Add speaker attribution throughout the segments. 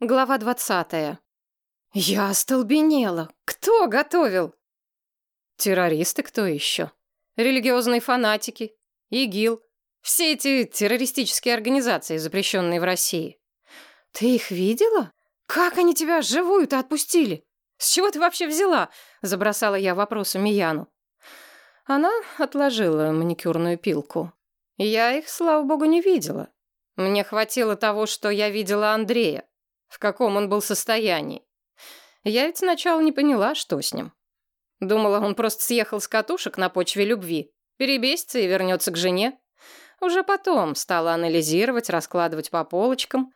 Speaker 1: Глава двадцатая. Я остолбенела. Кто готовил? Террористы кто еще? Религиозные фанатики, ИГИЛ. Все эти террористические организации, запрещенные в России. Ты их видела? Как они тебя живую-то отпустили? С чего ты вообще взяла? Забросала я вопросами Яну. Она отложила маникюрную пилку. Я их, слава богу, не видела. Мне хватило того, что я видела Андрея в каком он был состоянии. Я ведь сначала не поняла, что с ним. Думала, он просто съехал с катушек на почве любви, перебесится и вернется к жене. Уже потом стала анализировать, раскладывать по полочкам.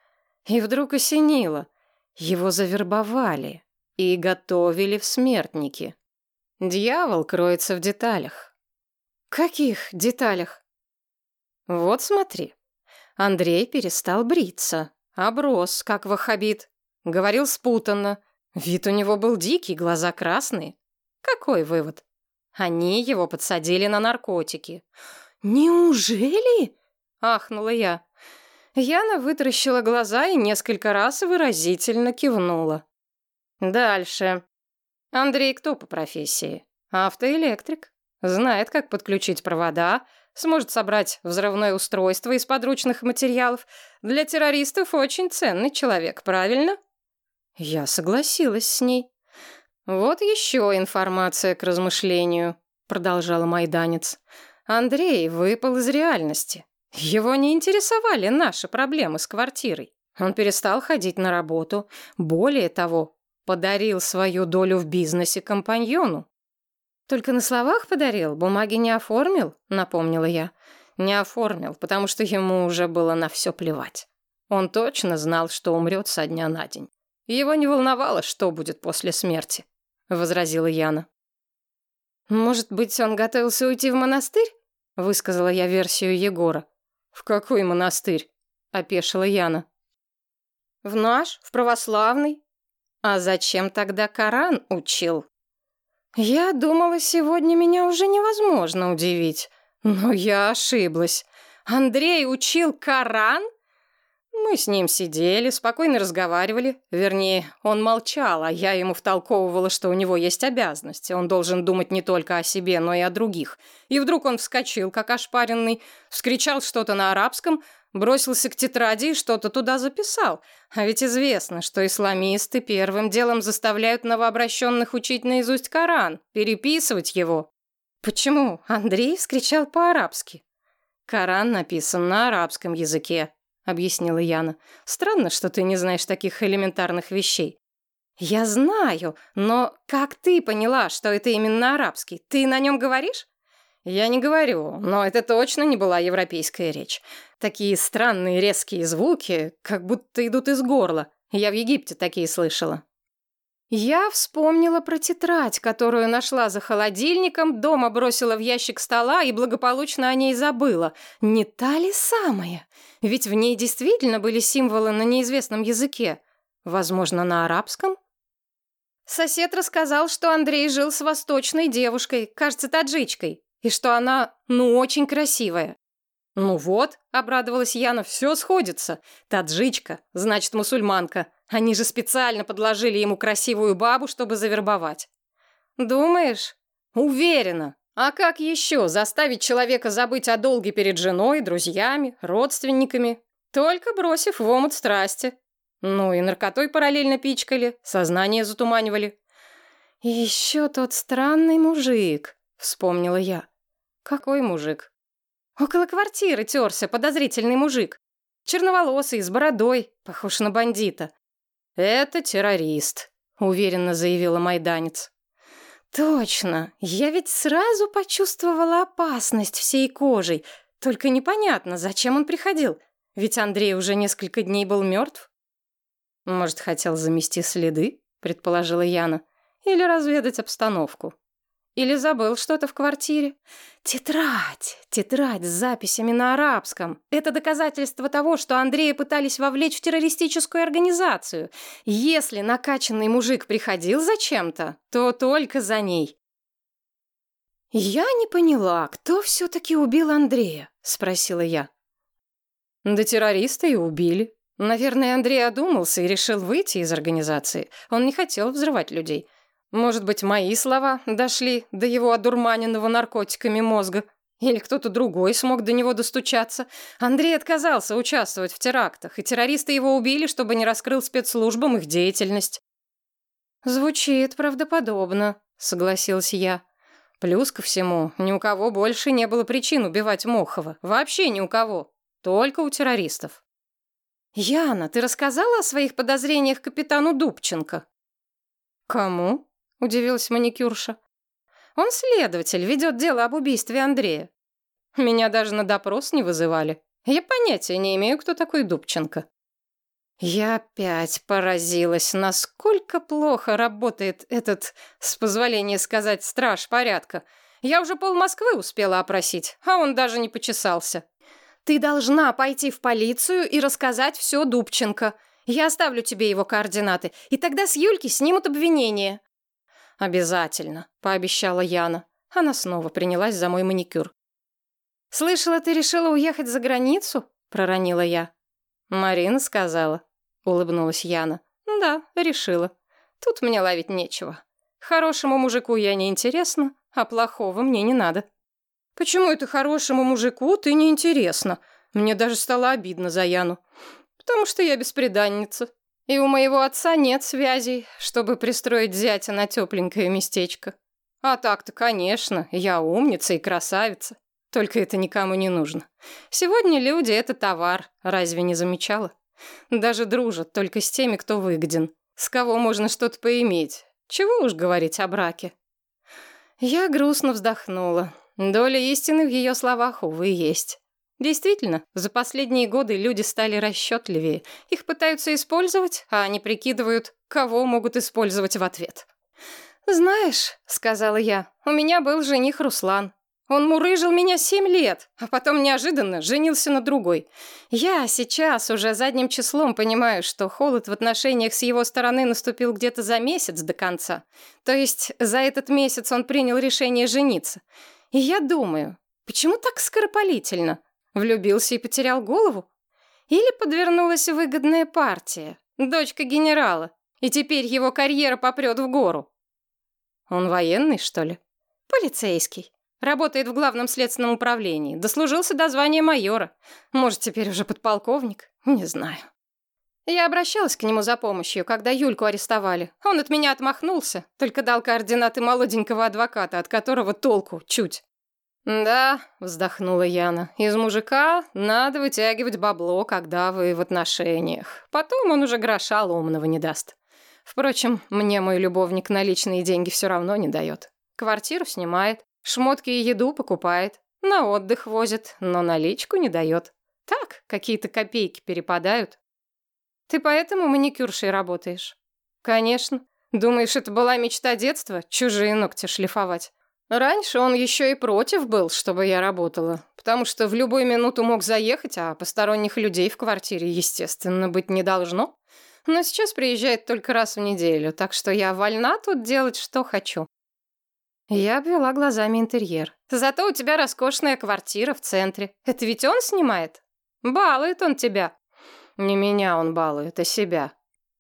Speaker 1: И вдруг осенило. Его завербовали и готовили в смертники. Дьявол кроется в деталях. Каких деталях? Вот смотри. Андрей перестал бриться. Оброс, как ваххабит. Говорил спутанно. Вид у него был дикий, глаза красные. Какой вывод? Они его подсадили на наркотики. «Неужели?» — ахнула я. Яна вытаращила глаза и несколько раз выразительно кивнула. Дальше. Андрей кто по профессии? Автоэлектрик. Знает, как подключить провода, сможет собрать взрывное устройство из подручных материалов. Для террористов очень ценный человек, правильно? Я согласилась с ней. Вот еще информация к размышлению, продолжала майданец. Андрей выпал из реальности. Его не интересовали наши проблемы с квартирой. Он перестал ходить на работу. Более того, подарил свою долю в бизнесе компаньону. «Только на словах подарил, бумаги не оформил», — напомнила я. «Не оформил, потому что ему уже было на все плевать. Он точно знал, что умрет со дня на день. Его не волновало, что будет после смерти», — возразила Яна. «Может быть, он готовился уйти в монастырь?» — высказала я версию Егора. «В какой монастырь?» — опешила Яна. «В наш, в православный. А зачем тогда Коран учил?» Я думала, сегодня меня уже невозможно удивить. Но я ошиблась. Андрей учил Коран? Мы с ним сидели, спокойно разговаривали. Вернее, он молчал, а я ему втолковывала, что у него есть обязанности. Он должен думать не только о себе, но и о других. И вдруг он вскочил, как ошпаренный, вскричал что-то на арабском, Бросился к тетради и что-то туда записал. А ведь известно, что исламисты первым делом заставляют новообращенных учить наизусть Коран, переписывать его. Почему Андрей вскричал по-арабски? Коран написан на арабском языке, объяснила Яна. Странно, что ты не знаешь таких элементарных вещей. Я знаю, но как ты поняла, что это именно арабский? Ты на нем говоришь? Я не говорю, но это точно не была европейская речь. Такие странные резкие звуки, как будто идут из горла. Я в Египте такие слышала. Я вспомнила про тетрадь, которую нашла за холодильником, дома бросила в ящик стола и благополучно о ней забыла. Не та ли самая? Ведь в ней действительно были символы на неизвестном языке. Возможно, на арабском? Сосед рассказал, что Андрей жил с восточной девушкой, кажется, таджичкой, и что она, ну, очень красивая. «Ну вот», — обрадовалась Яна, — «все сходится. Таджичка, значит, мусульманка. Они же специально подложили ему красивую бабу, чтобы завербовать». «Думаешь?» «Уверена. А как еще заставить человека забыть о долге перед женой, друзьями, родственниками? Только бросив в омут страсти. Ну и наркотой параллельно пичкали, сознание затуманивали». «И еще тот странный мужик», — вспомнила я. «Какой мужик?» Около квартиры терся подозрительный мужик. Черноволосый, с бородой, похож на бандита. «Это террорист», — уверенно заявила майданец. «Точно! Я ведь сразу почувствовала опасность всей кожей. Только непонятно, зачем он приходил. Ведь Андрей уже несколько дней был мертв». «Может, хотел замести следы?» — предположила Яна. «Или разведать обстановку». Или забыл что-то в квартире? Тетрадь! Тетрадь с записями на арабском. Это доказательство того, что Андрея пытались вовлечь в террористическую организацию. Если накачанный мужик приходил зачем-то, то только за ней. «Я не поняла, кто все-таки убил Андрея?» — спросила я. «Да террористы и убили. Наверное, Андрей одумался и решил выйти из организации. Он не хотел взрывать людей. Может быть, мои слова дошли до его одурманенного наркотиками мозга. Или кто-то другой смог до него достучаться. Андрей отказался участвовать в терактах, и террористы его убили, чтобы не раскрыл спецслужбам их деятельность. «Звучит правдоподобно», — согласилась я. Плюс ко всему, ни у кого больше не было причин убивать Мохова. Вообще ни у кого. Только у террористов. «Яна, ты рассказала о своих подозрениях капитану Дубченко?» «Кому?» — удивилась маникюрша. «Он следователь, ведет дело об убийстве Андрея. Меня даже на допрос не вызывали. Я понятия не имею, кто такой Дубченко». Я опять поразилась, насколько плохо работает этот, с позволения сказать, страж порядка. Я уже пол Москвы успела опросить, а он даже не почесался. Ты должна пойти в полицию и рассказать все Дубченко. Я оставлю тебе его координаты, и тогда с Юльки снимут обвинение. Обязательно, пообещала Яна. Она снова принялась за мой маникюр. Слышала, ты решила уехать за границу? проронила я. Марина сказала, улыбнулась Яна. Да, решила. Тут мне ловить нечего. Хорошему мужику я не интересна, а плохого мне не надо. Почему это хорошему мужику ты не интересна? Мне даже стало обидно за Яну. Потому что я бесприданница. И у моего отца нет связей, чтобы пристроить зятя на тепленькое местечко. А так-то, конечно, я умница и красавица. Только это никому не нужно. Сегодня люди — это товар, разве не замечала? Даже дружат только с теми, кто выгоден. С кого можно что-то поиметь. Чего уж говорить о браке. Я грустно вздохнула. Доля истины в ее словах, увы, есть. Действительно, за последние годы люди стали расчетливее. Их пытаются использовать, а они прикидывают, кого могут использовать в ответ. «Знаешь», — сказала я, — «у меня был жених Руслан. Он мурыжил меня семь лет, а потом неожиданно женился на другой. Я сейчас уже задним числом понимаю, что холод в отношениях с его стороны наступил где-то за месяц до конца. То есть за этот месяц он принял решение жениться. И я думаю, почему так скоропалительно? Влюбился и потерял голову? Или подвернулась выгодная партия, дочка генерала, и теперь его карьера попрет в гору? Он военный, что ли? Полицейский. Работает в главном следственном управлении. Дослужился до звания майора. Может, теперь уже подполковник? Не знаю. Я обращалась к нему за помощью, когда Юльку арестовали. Он от меня отмахнулся, только дал координаты молоденького адвоката, от которого толку чуть. «Да», — вздохнула Яна, — «из мужика надо вытягивать бабло, когда вы в отношениях. Потом он уже гроша ломаного не даст. Впрочем, мне мой любовник наличные деньги все равно не дает. Квартиру снимает, Шмотки и еду покупает, на отдых возит, но наличку не дает. Так, какие-то копейки перепадают. Ты поэтому маникюршей работаешь? Конечно. Думаешь, это была мечта детства? Чужие ногти шлифовать. Раньше он еще и против был, чтобы я работала, потому что в любую минуту мог заехать, а посторонних людей в квартире, естественно, быть не должно. Но сейчас приезжает только раз в неделю, так что я вольна тут делать, что хочу. Я обвела глазами интерьер. Зато у тебя роскошная квартира в центре. Это ведь он снимает? Балует он тебя. Не меня он балует, а себя.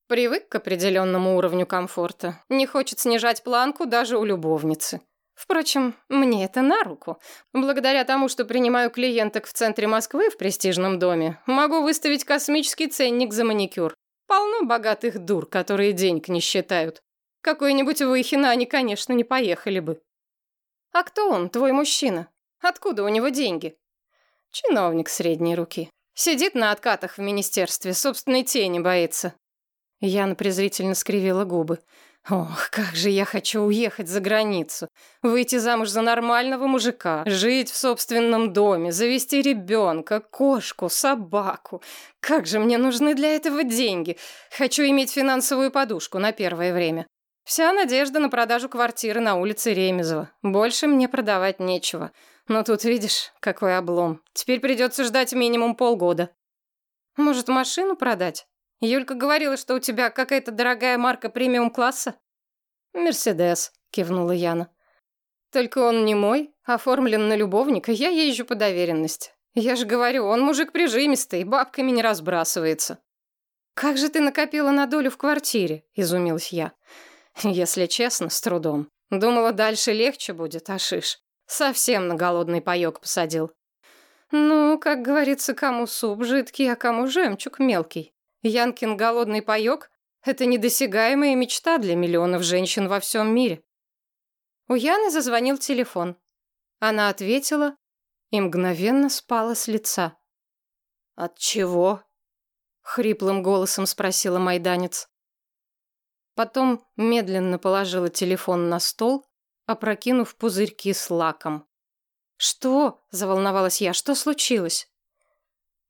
Speaker 1: Привык к определенному уровню комфорта. Не хочет снижать планку даже у любовницы. Впрочем, мне это на руку. Благодаря тому, что принимаю клиенток в центре Москвы в престижном доме, могу выставить космический ценник за маникюр. Полно богатых дур, которые денег не считают. Какой-нибудь Выхина они, конечно, не поехали бы. А кто он, твой мужчина? Откуда у него деньги? Чиновник средней руки. Сидит на откатах в министерстве, собственной тени боится. Яна презрительно скривила губы. Ох, как же я хочу уехать за границу. Выйти замуж за нормального мужика, жить в собственном доме, завести ребенка, кошку, собаку. Как же мне нужны для этого деньги. Хочу иметь финансовую подушку на первое время. Вся надежда на продажу квартиры на улице Ремезова. Больше мне продавать нечего. Но тут видишь, какой облом. Теперь придется ждать минимум полгода. Может, машину продать? Юлька говорила, что у тебя какая-то дорогая марка премиум-класса. «Мерседес», — кивнула Яна. «Только он не мой, оформлен на любовника, я езжу по доверенности. Я же говорю, он мужик прижимистый, бабками не разбрасывается». «Как же ты накопила на долю в квартире?» – изумилась я. Если честно, с трудом. Думала, дальше легче будет, а шиш. Совсем на голодный паёк посадил. Ну, как говорится, кому суп жидкий, а кому жемчуг мелкий. Янкин голодный паёк – это недосягаемая мечта для миллионов женщин во всем мире. У Яны зазвонил телефон. Она ответила и мгновенно спала с лица. «От чего?» — хриплым голосом спросила майданец. Потом медленно положила телефон на стол, опрокинув пузырьки с лаком. «Что?» — заволновалась я. «Что случилось?»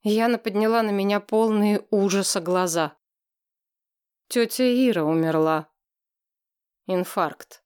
Speaker 1: Яна подняла на меня полные ужаса глаза. Тетя Ира умерла. Инфаркт.